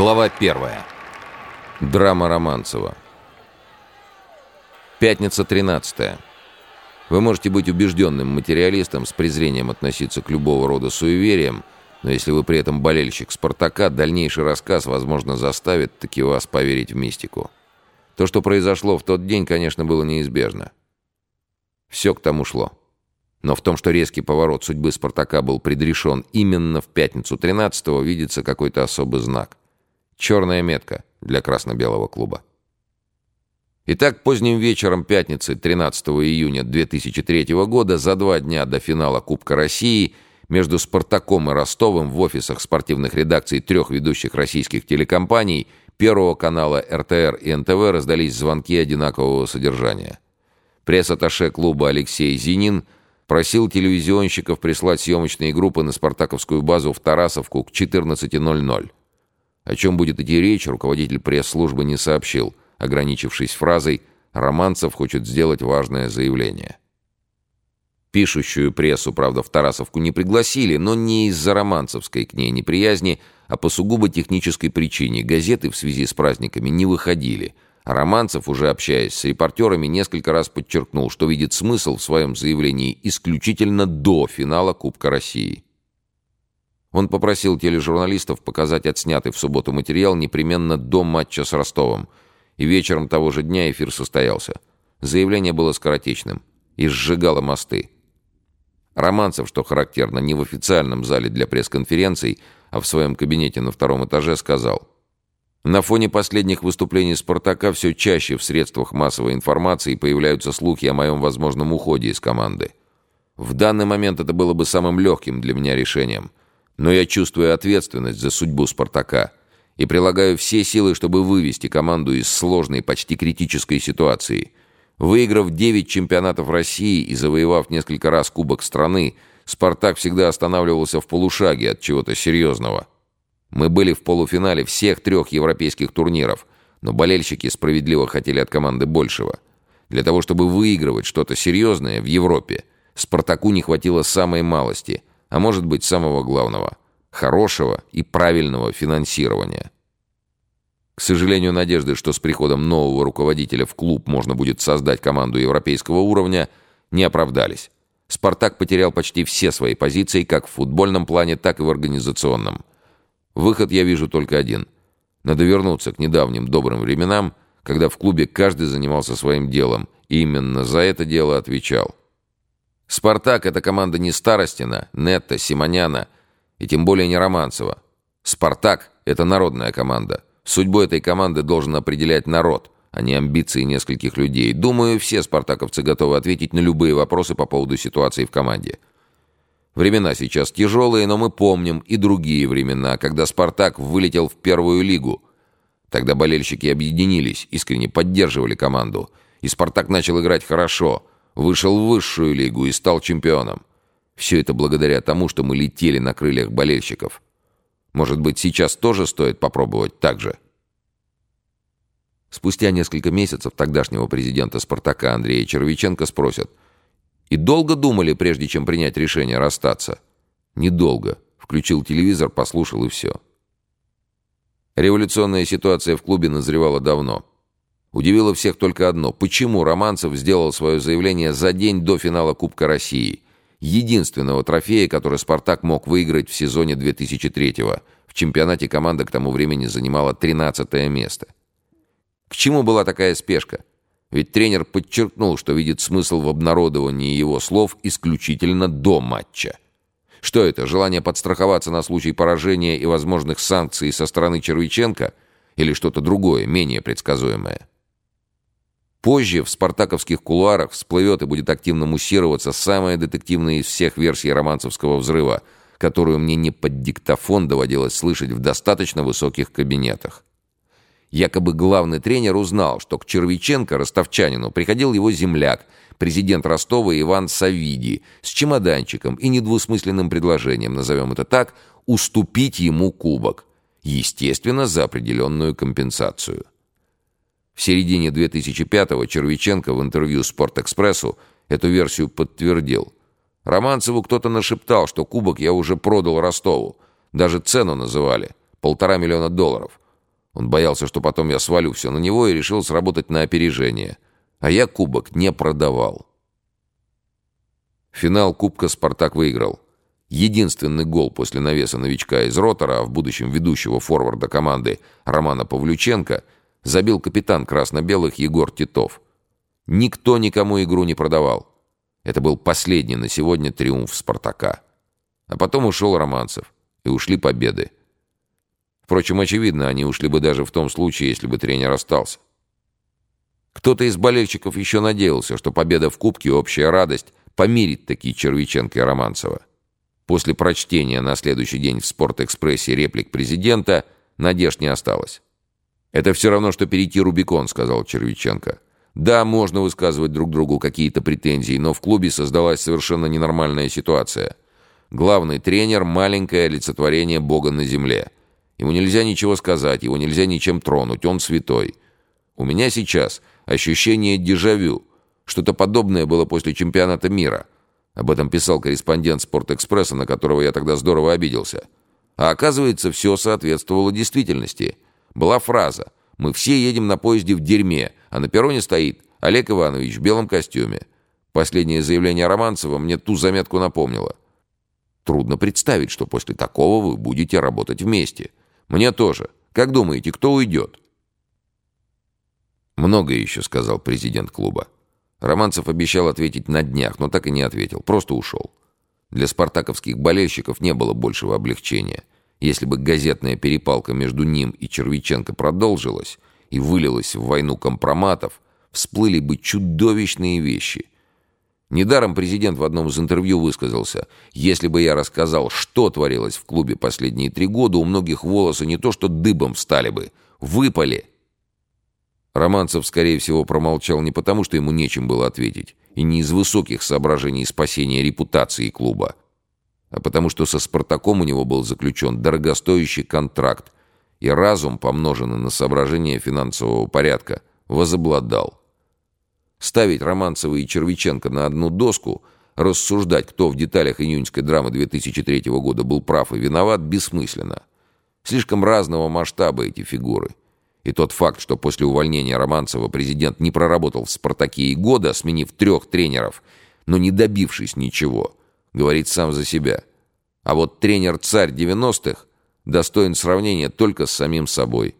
Глава первая. Драма Романцева. Пятница 13 Вы можете быть убежденным материалистом, с презрением относиться к любого рода суевериям, но если вы при этом болельщик «Спартака», дальнейший рассказ, возможно, заставит таки вас поверить в мистику. То, что произошло в тот день, конечно, было неизбежно. Все к тому шло. Но в том, что резкий поворот судьбы «Спартака» был предрешен именно в пятницу 13-го, видится какой-то особый знак. Черная метка для красно-белого клуба. Итак, поздним вечером пятницы 13 июня 2003 года, за два дня до финала Кубка России, между «Спартаком» и Ростовом в офисах спортивных редакций трех ведущих российских телекомпаний Первого канала РТР и НТВ раздались звонки одинакового содержания. Пресс-атташе клуба Алексей Зинин просил телевизионщиков прислать съемочные группы на спартаковскую базу в Тарасовку к 14.00. О чем будет идти речь, руководитель пресс-службы не сообщил, ограничившись фразой «Романцев хочет сделать важное заявление». Пишущую прессу, правда, в Тарасовку не пригласили, но не из-за романцевской к ней неприязни, а по сугубо технической причине. Газеты в связи с праздниками не выходили. Романцев, уже общаясь с репортерами, несколько раз подчеркнул, что видит смысл в своем заявлении исключительно до финала Кубка России. Он попросил тележурналистов показать отснятый в субботу материал непременно до матча с Ростовом. И вечером того же дня эфир состоялся. Заявление было скоротечным и сжигало мосты. Романцев, что характерно, не в официальном зале для пресс-конференций, а в своем кабинете на втором этаже сказал. На фоне последних выступлений «Спартака» все чаще в средствах массовой информации появляются слухи о моем возможном уходе из команды. В данный момент это было бы самым легким для меня решением – но я чувствую ответственность за судьбу «Спартака» и прилагаю все силы, чтобы вывести команду из сложной, почти критической ситуации. Выиграв 9 чемпионатов России и завоевав несколько раз Кубок страны, «Спартак» всегда останавливался в полушаге от чего-то серьезного. Мы были в полуфинале всех трех европейских турниров, но болельщики справедливо хотели от команды большего. Для того, чтобы выигрывать что-то серьезное в Европе, «Спартаку» не хватило самой малости – а может быть самого главного – хорошего и правильного финансирования. К сожалению, надежды, что с приходом нового руководителя в клуб можно будет создать команду европейского уровня, не оправдались. «Спартак» потерял почти все свои позиции как в футбольном плане, так и в организационном. Выход я вижу только один. Надо вернуться к недавним добрым временам, когда в клубе каждый занимался своим делом, и именно за это дело отвечал. «Спартак» — это команда не Старостина, Нетта, Симоняна и тем более не Романцева. «Спартак» — это народная команда. Судьбу этой команды должен определять народ, а не амбиции нескольких людей. Думаю, все спартаковцы готовы ответить на любые вопросы по поводу ситуации в команде. Времена сейчас тяжелые, но мы помним и другие времена, когда «Спартак» вылетел в первую лигу. Тогда болельщики объединились, искренне поддерживали команду. И «Спартак» начал играть хорошо — Вышел в высшую лигу и стал чемпионом. Все это благодаря тому, что мы летели на крыльях болельщиков. Может быть, сейчас тоже стоит попробовать так же? Спустя несколько месяцев тогдашнего президента «Спартака» Андрея Червиченко спросят, «И долго думали, прежде чем принять решение расстаться?» «Недолго». Включил телевизор, послушал и все. Революционная ситуация в клубе назревала давно. Удивило всех только одно. Почему Романцев сделал свое заявление за день до финала Кубка России? Единственного трофея, который «Спартак» мог выиграть в сезоне 2003-го. В чемпионате команда к тому времени занимала 13 место. К чему была такая спешка? Ведь тренер подчеркнул, что видит смысл в обнародовании его слов исключительно до матча. Что это, желание подстраховаться на случай поражения и возможных санкций со стороны Червиченко? Или что-то другое, менее предсказуемое? Позже в спартаковских кулуарах всплывет и будет активно муссироваться самая детективная из всех версий романцевского взрыва, которую мне не под диктофон доводилось слышать в достаточно высоких кабинетах. Якобы главный тренер узнал, что к Червиченко, ростовчанину, приходил его земляк, президент Ростова Иван Савиди, с чемоданчиком и недвусмысленным предложением, назовем это так, уступить ему кубок. Естественно, за определенную компенсацию. В середине 2005-го Червиченко в интервью «Спортэкспрессу» эту версию подтвердил. Романцеву кто-то нашептал, что кубок я уже продал Ростову. Даже цену называли – полтора миллиона долларов. Он боялся, что потом я свалю все на него и решил сработать на опережение. А я кубок не продавал. Финал Кубка «Спартак» выиграл. Единственный гол после навеса новичка из ротора, а в будущем ведущего форварда команды Романа Павлюченко, забил капитан красно-белых Егор Титов. Никто никому игру не продавал. Это был последний на сегодня триумф «Спартака». А потом ушел Романцев, и ушли победы. Впрочем, очевидно, они ушли бы даже в том случае, если бы тренер остался. Кто-то из болельщиков еще надеялся, что победа в Кубке общая радость помирит такие Червиченко и Романцева. После прочтения на следующий день в «Спортэкспрессе» реплик президента надежд не осталось. «Это все равно, что перейти Рубикон», — сказал Червиченко. «Да, можно высказывать друг другу какие-то претензии, но в клубе создалась совершенно ненормальная ситуация. Главный тренер — маленькое олицетворение Бога на земле. Ему нельзя ничего сказать, его нельзя ничем тронуть, он святой. У меня сейчас ощущение дежавю. Что-то подобное было после чемпионата мира. Об этом писал корреспондент «Спортэкспресса», на которого я тогда здорово обиделся. А оказывается, все соответствовало действительности. Была фраза «Мы все едем на поезде в дерьме», а на перроне стоит Олег Иванович в белом костюме. Последнее заявление Романцева мне ту заметку напомнило. Трудно представить, что после такого вы будете работать вместе. Мне тоже. Как думаете, кто уйдет?» «Много еще», — сказал президент клуба. Романцев обещал ответить на днях, но так и не ответил. Просто ушел. Для спартаковских болельщиков не было большего облегчения. Если бы газетная перепалка между ним и Червиченко продолжилась и вылилась в войну компроматов, всплыли бы чудовищные вещи. Недаром президент в одном из интервью высказался, «Если бы я рассказал, что творилось в клубе последние три года, у многих волосы не то что дыбом встали бы, выпали». Романцев, скорее всего, промолчал не потому, что ему нечем было ответить, и не из высоких соображений спасения репутации клуба, а потому что со «Спартаком» у него был заключен дорогостоящий контракт, и разум, помноженный на соображения финансового порядка, возобладал. Ставить Романцева и Червиченко на одну доску, рассуждать, кто в деталях июньской драмы 2003 года был прав и виноват, бессмысленно. Слишком разного масштаба эти фигуры. И тот факт, что после увольнения Романцева президент не проработал в «Спартаке» и года, сменив трех тренеров, но не добившись ничего, говорит сам за себя. А вот тренер-царь 90-х достоин сравнения только с самим собой –